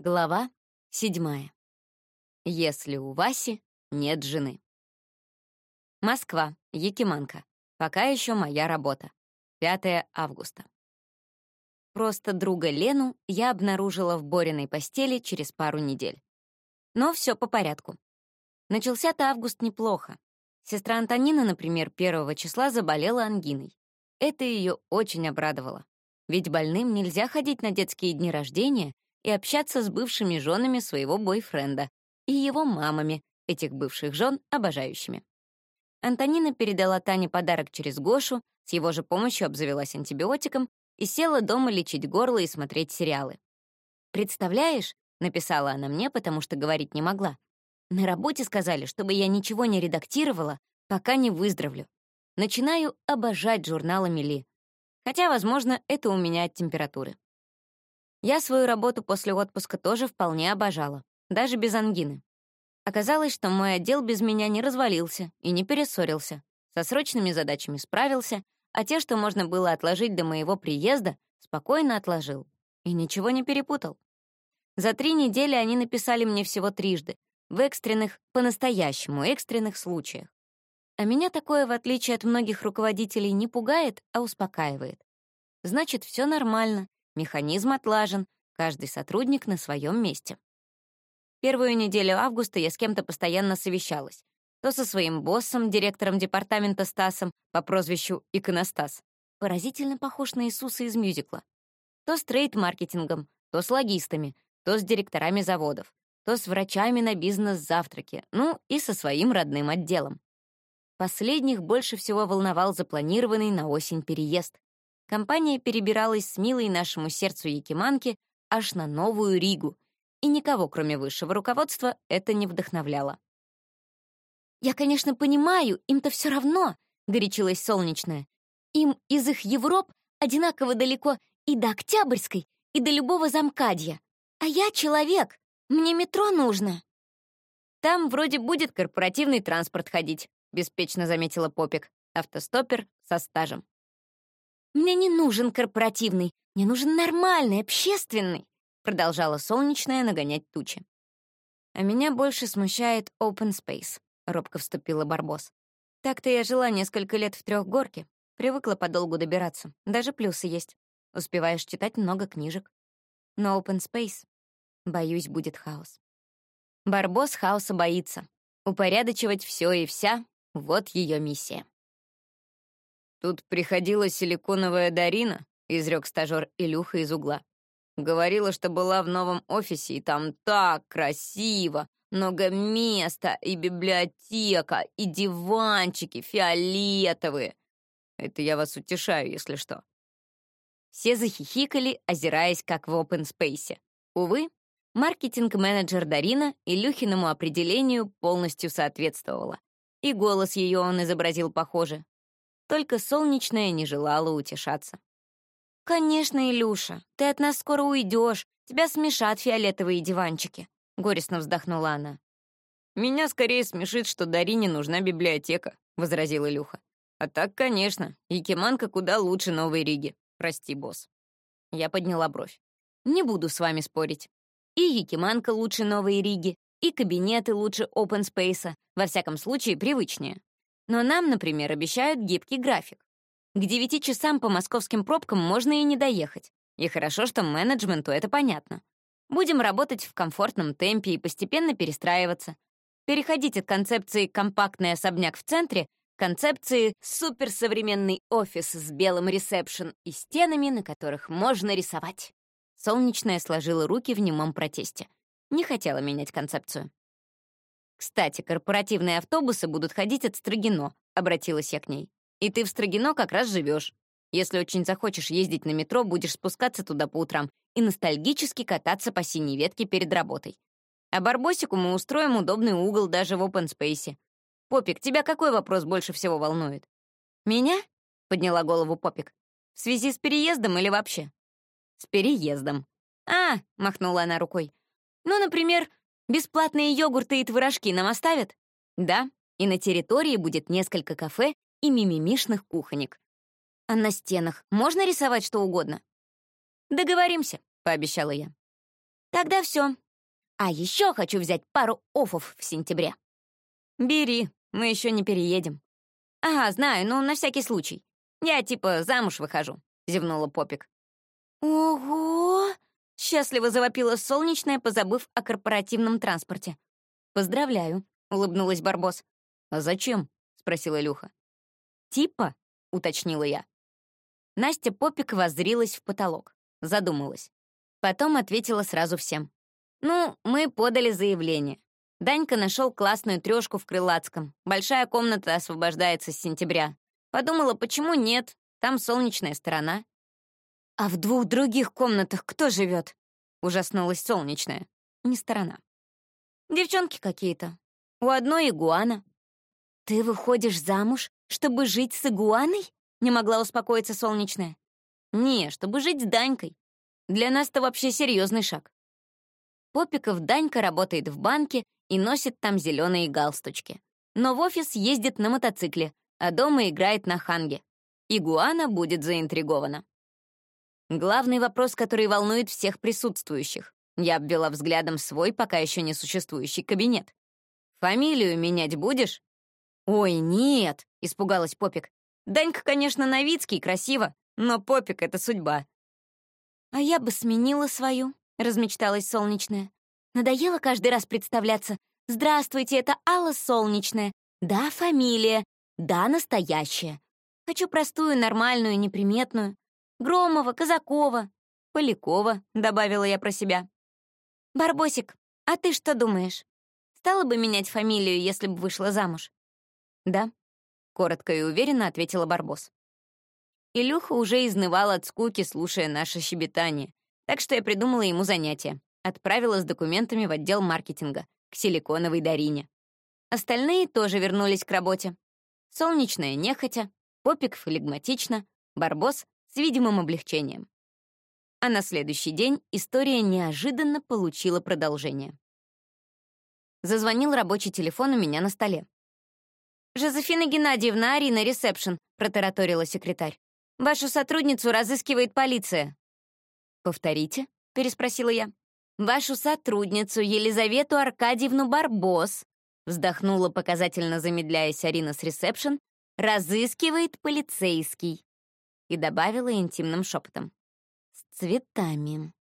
Глава седьмая. Если у Васи нет жены. Москва, Якиманка. Пока еще моя работа. 5 августа. Просто друга Лену я обнаружила в Бориной постели через пару недель. Но все по порядку. Начался-то август неплохо. Сестра Антонина, например, первого числа заболела ангиной. Это ее очень обрадовало. Ведь больным нельзя ходить на детские дни рождения и общаться с бывшими женами своего бойфренда и его мамами, этих бывших жен, обожающими. Антонина передала Тане подарок через Гошу, с его же помощью обзавелась антибиотиком и села дома лечить горло и смотреть сериалы. «Представляешь?» — написала она мне, потому что говорить не могла. «На работе сказали, чтобы я ничего не редактировала, пока не выздоровлю. Начинаю обожать журналы Мели. Хотя, возможно, это у меня от температуры. Я свою работу после отпуска тоже вполне обожала, даже без ангины. Оказалось, что мой отдел без меня не развалился и не перессорился, со срочными задачами справился, а те, что можно было отложить до моего приезда, спокойно отложил и ничего не перепутал. За три недели они написали мне всего трижды, в экстренных, по-настоящему экстренных случаях. А меня такое, в отличие от многих руководителей, не пугает, а успокаивает. Значит, все нормально, Механизм отлажен, каждый сотрудник на своем месте. Первую неделю августа я с кем-то постоянно совещалась. То со своим боссом, директором департамента Стасом по прозвищу Иконостас, поразительно похож на Иисуса из мюзикла. То с трейд-маркетингом, то с логистами, то с директорами заводов, то с врачами на бизнес-завтраке, ну и со своим родным отделом. Последних больше всего волновал запланированный на осень переезд. Компания перебиралась с милой нашему сердцу Якиманки аж на Новую Ригу, и никого, кроме высшего руководства, это не вдохновляло. «Я, конечно, понимаю, им-то все равно», — горячилась Солнечная. «Им из их Европ одинаково далеко и до Октябрьской, и до любого замкадья. А я человек, мне метро нужно». «Там вроде будет корпоративный транспорт ходить», — беспечно заметила Попик, автостопер со стажем. «Мне не нужен корпоративный, мне нужен нормальный, общественный», продолжала солнечная нагонять тучи. «А меня больше смущает open space», — робко вступила Барбос. «Так-то я жила несколько лет в трехгорке, привыкла подолгу добираться, даже плюсы есть. Успеваешь читать много книжек. Но open space, боюсь, будет хаос». Барбос хаоса боится. Упорядочивать все и вся — вот ее миссия. «Тут приходила силиконовая Дарина», — изрек стажер Илюха из угла. «Говорила, что была в новом офисе, и там так красиво, много места, и библиотека, и диванчики фиолетовые. Это я вас утешаю, если что». Все захихикали, озираясь, как в open space. Увы, маркетинг-менеджер Дарина Илюхиному определению полностью соответствовала. И голос ее он изобразил похоже, только солнечная не желала утешаться. «Конечно, Илюша, ты от нас скоро уйдешь, тебя смешат фиолетовые диванчики», — горестно вздохнула она. «Меня скорее смешит, что Дарине нужна библиотека», — возразил Илюха. «А так, конечно, Якиманка куда лучше Новой Риги. Прости, босс». Я подняла бровь. «Не буду с вами спорить. И Якиманка лучше Новой Риги, и кабинеты лучше open space, во всяком случае, привычнее. Но нам, например, обещают гибкий график. К 9 часам по московским пробкам можно и не доехать. И хорошо, что менеджменту это понятно. Будем работать в комфортном темпе и постепенно перестраиваться. Переходить от концепции «компактный особняк в центре» к концепции «суперсовременный офис с белым ресепшн и стенами, на которых можно рисовать». Солнечная сложила руки в немом протесте. Не хотела менять концепцию. «Кстати, корпоративные автобусы будут ходить от Строгино», — обратилась я к ней. «И ты в Строгино как раз живешь. Если очень захочешь ездить на метро, будешь спускаться туда по утрам и ностальгически кататься по синей ветке перед работой. А Барбосику мы устроим удобный угол даже в space. Попик, тебя какой вопрос больше всего волнует? Меня? Подняла голову Попик. В связи с переездом или вообще? С переездом. А, махнула она рукой. Ну, например, Бесплатные йогурты и творожки нам оставят? Да, и на территории будет несколько кафе и мимимишных кухонек. А на стенах можно рисовать что угодно? Договоримся, пообещала я. Тогда все. А еще хочу взять пару офов в сентябре. Бери, мы еще не переедем. Ага, знаю, но на всякий случай. Я типа замуж выхожу, зевнула Попик. Ого! Счастливо завопила солнечная, позабыв о корпоративном транспорте. «Поздравляю», — улыбнулась Барбос. «А зачем?» — спросила Илюха. «Типа», — уточнила я. Настя Попик воззрилась в потолок, задумалась. Потом ответила сразу всем. «Ну, мы подали заявление. Данька нашел классную трешку в Крылатском. Большая комната освобождается с сентября. Подумала, почему нет? Там солнечная сторона. «А в двух других комнатах кто живет?» — ужаснулась солнечная. Не сторона. «Девчонки какие-то. У одной игуана». «Ты выходишь замуж, чтобы жить с игуаной?» — не могла успокоиться солнечная. «Не, чтобы жить с Данькой. Для нас это вообще серьезный шаг». Попиков Данька работает в банке и носит там зеленые галстучки. Но в офис ездит на мотоцикле, а дома играет на ханге. Игуана будет заинтригована. Главный вопрос, который волнует всех присутствующих. Я обвела взглядом свой пока еще не существующий кабинет. «Фамилию менять будешь?» «Ой, нет!» — испугалась Попик. «Данька, конечно, Новицкий, красиво, но Попик — это судьба». «А я бы сменила свою», — размечталась Солнечная. «Надоело каждый раз представляться. Здравствуйте, это Алла Солнечная. Да, фамилия. Да, настоящая. Хочу простую, нормальную, неприметную. Громова, Казакова, Полякова, добавила я про себя. Барбосик, а ты что думаешь? Стала бы менять фамилию, если бы вышла замуж? Да, коротко и уверенно ответила Барбос. Илюха уже изнывал от скуки, слушая наше щебетание, так что я придумала ему занятие. Отправила с документами в отдел маркетинга, к силиконовой Дарине. Остальные тоже вернулись к работе. Солнечная нехотя, Попик флегматично, Барбос видимым облегчением. А на следующий день история неожиданно получила продолжение. Зазвонил рабочий телефон у меня на столе. «Жозефина Геннадьевна, Арина, ресепшн», — протараторила секретарь. «Вашу сотрудницу разыскивает полиция». «Повторите?» — переспросила я. «Вашу сотрудницу Елизавету Аркадьевну Барбос», вздохнула показательно замедляясь Арина с ресепшн, разыскивает полицейский и добавила интимным шепотом. «С цветами».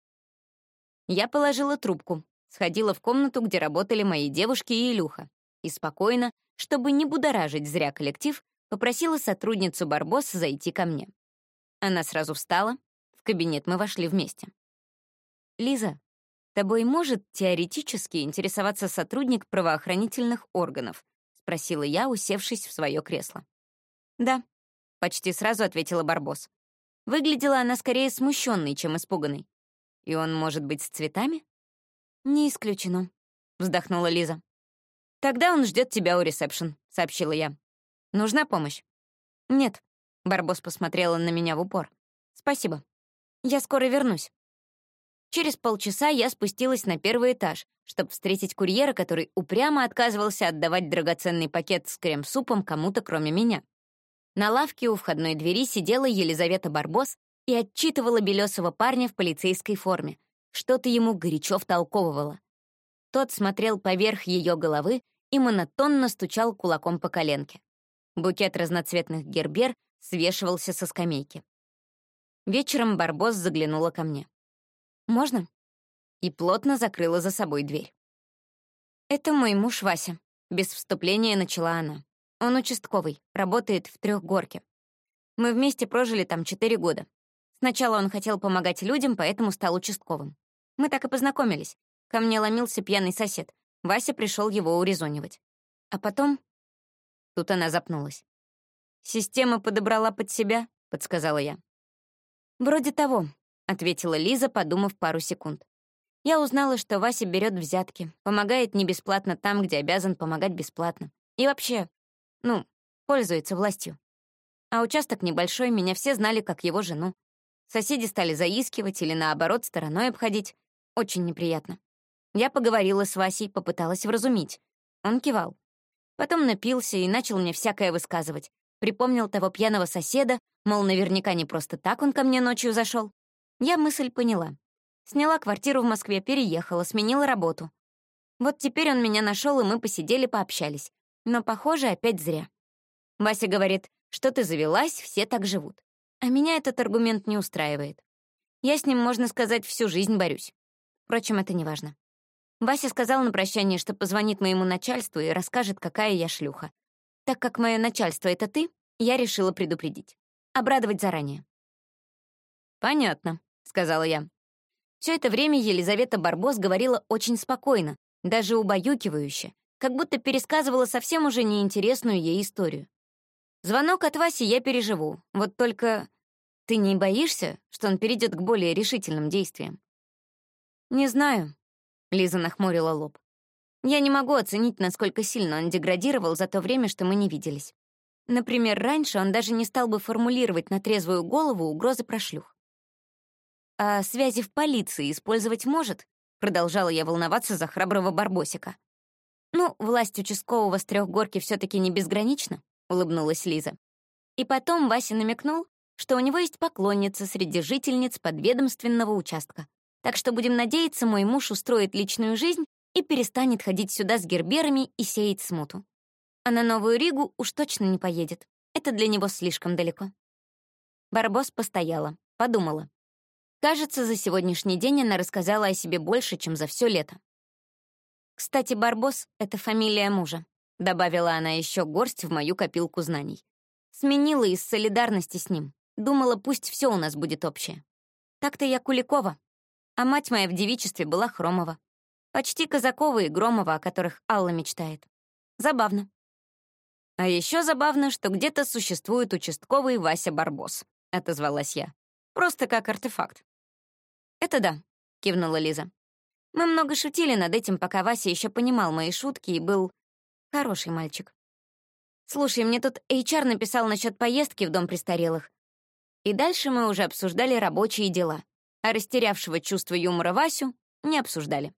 Я положила трубку, сходила в комнату, где работали мои девушки и Илюха, и спокойно, чтобы не будоражить зря коллектив, попросила сотрудницу Барбос зайти ко мне. Она сразу встала, в кабинет мы вошли вместе. «Лиза, тобой может теоретически интересоваться сотрудник правоохранительных органов?» — спросила я, усевшись в свое кресло. «Да», — почти сразу ответила Барбос. Выглядела она скорее смущенной, чем испуганной. «И он может быть с цветами?» «Не исключено», — вздохнула Лиза. «Тогда он ждет тебя у ресепшн», — сообщила я. «Нужна помощь?» «Нет», — Барбос посмотрела на меня в упор. «Спасибо. Я скоро вернусь». Через полчаса я спустилась на первый этаж, чтобы встретить курьера, который упрямо отказывался отдавать драгоценный пакет с крем-супом кому-то, кроме меня. На лавке у входной двери сидела Елизавета Барбос и отчитывала белесого парня в полицейской форме. Что-то ему горячо втолковывала. Тот смотрел поверх ее головы и монотонно стучал кулаком по коленке. Букет разноцветных гербер свешивался со скамейки. Вечером Барбос заглянула ко мне. «Можно?» И плотно закрыла за собой дверь. «Это мой муж Вася», — без вступления начала она. Он участковый, работает в Трехгорке. Мы вместе прожили там четыре года. Сначала он хотел помогать людям, поэтому стал участковым. Мы так и познакомились. Ко мне ломился пьяный сосед. Вася пришел его урезонивать. А потом... Тут она запнулась. «Система подобрала под себя», — подсказала я. «Вроде того», — ответила Лиза, подумав пару секунд. Я узнала, что Вася берет взятки, помогает не бесплатно там, где обязан помогать бесплатно. И вообще, ну, пользуется властью. А участок небольшой, меня все знали как его жену. Соседи стали заискивать или, наоборот, стороной обходить. Очень неприятно. Я поговорила с Васей, попыталась вразумить. Он кивал. Потом напился и начал мне всякое высказывать. Припомнил того пьяного соседа, мол, наверняка не просто так он ко мне ночью зашел. Я мысль поняла. Сняла квартиру в Москве, переехала, сменила работу. Вот теперь он меня нашел, и мы посидели, пообщались. Но, похоже, опять зря. Вася говорит, что ты завелась, все так живут. А меня этот аргумент не устраивает. Я с ним, можно сказать, всю жизнь борюсь. Впрочем, это не важно. Вася сказал на прощание, что позвонит моему начальству и расскажет, какая я шлюха. Так как мое начальство — это ты, я решила предупредить. Обрадовать заранее. «Понятно», — сказала я. Все это время Елизавета Барбос говорила очень спокойно, даже убаюкивающе, как будто пересказывала совсем уже неинтересную ей историю. Звонок от Васи я переживу, вот только ты не боишься, что он перейдет к более решительным действиям? Не знаю, Лиза нахмурила лоб. Я не могу оценить, насколько сильно он деградировал за то время, что мы не виделись. Например, раньше он даже не стал бы формулировать на трезвую голову угрозы про шлюх. «А связи в полиции использовать может?» Продолжала я волноваться за храброго Барбосика. «Ну, власть участкового с трехгорки все таки не безгранична», — улыбнулась Лиза. И потом Вася намекнул, что у него есть поклонница среди жительниц подведомственного участка. Так что будем надеяться, мой муж устроит личную жизнь и перестанет ходить сюда с герберами и сеять смуту. А на Новую Ригу уж точно не поедет. Это для него слишком далеко. Барбос постояла, подумала. Кажется, за сегодняшний день она рассказала о себе больше, чем за все лето. «Кстати, Барбос — это фамилия мужа», — добавила она еще горсть в мою копилку знаний. Сменила из солидарности с ним. Думала, пусть все у нас будет общее. Так-то я Куликова, а мать моя в девичестве была Хромова. Почти Казакова и Громова, о которых Алла мечтает. Забавно. А еще забавно, что где-то существует участковый Вася Барбос, отозвалась я. Просто как артефакт. Это да, кивнула Лиза. Мы много шутили над этим, пока Вася еще понимал мои шутки и был хороший мальчик. Слушай, мне тут HR написал насчет поездки в дом престарелых. И дальше мы уже обсуждали рабочие дела, а растерявшего чувство юмора Васю не обсуждали.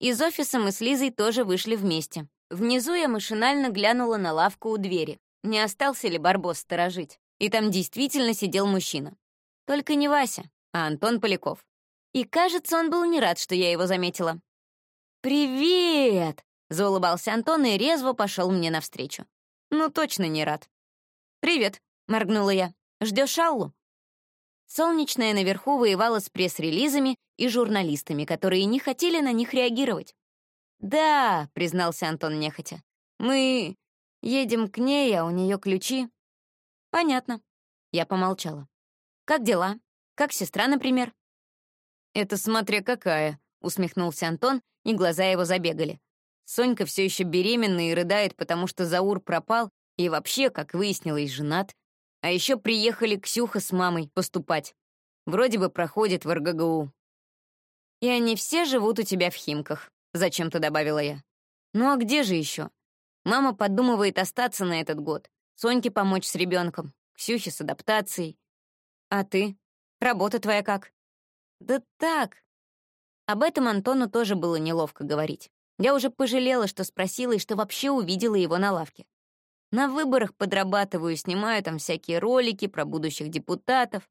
Из офиса мы с Лизой тоже вышли вместе. Внизу я машинально глянула на лавку у двери. Не остался ли Барбос сторожить? И там действительно сидел мужчина. Только не Вася, а Антон Поляков. И, кажется, он был не рад, что я его заметила. «Привет!» — заулыбался Антон и резво пошел мне навстречу. Ну, точно не рад. «Привет», — моргнула я. Ждешь Аллу?» Солнечная наверху воевала с пресс-релизами и журналистами, которые не хотели на них реагировать. «Да», — признался Антон нехотя, — «мы едем к ней, а у нее ключи». «Понятно». Я помолчала. «Как дела? Как сестра, например?» «Это смотря какая», — усмехнулся Антон, и глаза его забегали. Сонька все еще беременна и рыдает, потому что Заур пропал и вообще, как выяснилось, женат. А еще приехали Ксюха с мамой поступать. Вроде бы проходит в РГГУ. «И они все живут у тебя в Химках», — зачем-то добавила я. «Ну а где же еще? Мама подумывает остаться на этот год. Соньке помочь с ребенком, Ксюхе с адаптацией. А ты? Работа твоя как?» «Да так». Об этом Антону тоже было неловко говорить. Я уже пожалела, что спросила и что вообще увидела его на лавке. На выборах подрабатываю, снимаю там всякие ролики про будущих депутатов.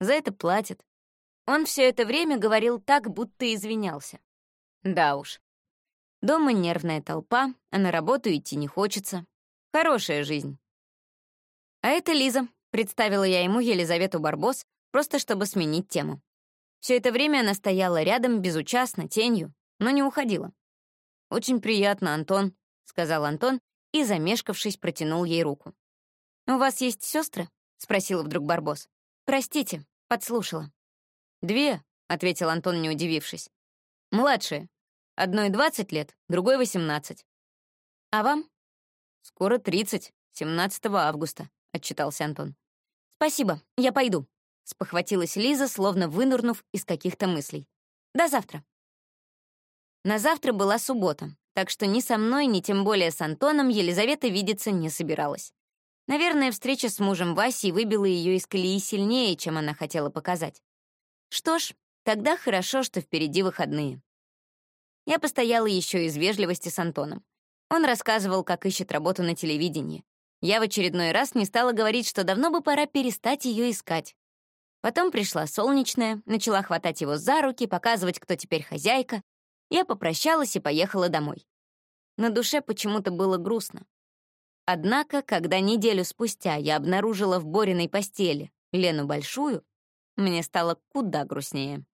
За это платят. Он все это время говорил так, будто извинялся. Да уж. Дома нервная толпа, а на работу идти не хочется. Хорошая жизнь. А это Лиза, представила я ему Елизавету Барбос, просто чтобы сменить тему. Все это время она стояла рядом, безучастно, тенью, но не уходила. «Очень приятно, Антон», — сказал Антон и, замешкавшись, протянул ей руку. «У вас есть сестры? спросил вдруг Барбос. «Простите, подслушала». «Две», — ответил Антон, не удивившись. «Младшие. Одной двадцать лет, другой восемнадцать». «А вам?» «Скоро тридцать, 17 августа», — отчитался Антон. «Спасибо, я пойду», — спохватилась Лиза, словно вынурнув из каких-то мыслей. «До завтра». На завтра была суббота, так что ни со мной, ни тем более с Антоном Елизавета видеться не собиралась. Наверное, встреча с мужем Васей выбила ее из колеи сильнее, чем она хотела показать. Что ж, тогда хорошо, что впереди выходные. Я постояла еще из вежливости с Антоном. Он рассказывал, как ищет работу на телевидении. Я в очередной раз не стала говорить, что давно бы пора перестать ее искать. Потом пришла солнечная, начала хватать его за руки, показывать, кто теперь хозяйка. Я попрощалась и поехала домой. На душе почему-то было грустно. Однако, когда неделю спустя я обнаружила в Бориной постели Лену Большую, мне стало куда грустнее.